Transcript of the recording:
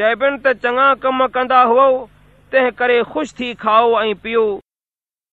چئبن ته چڱا ڪم ڪندا هو تنهن ڪري خوش ٿي کائو ۽ پيئو.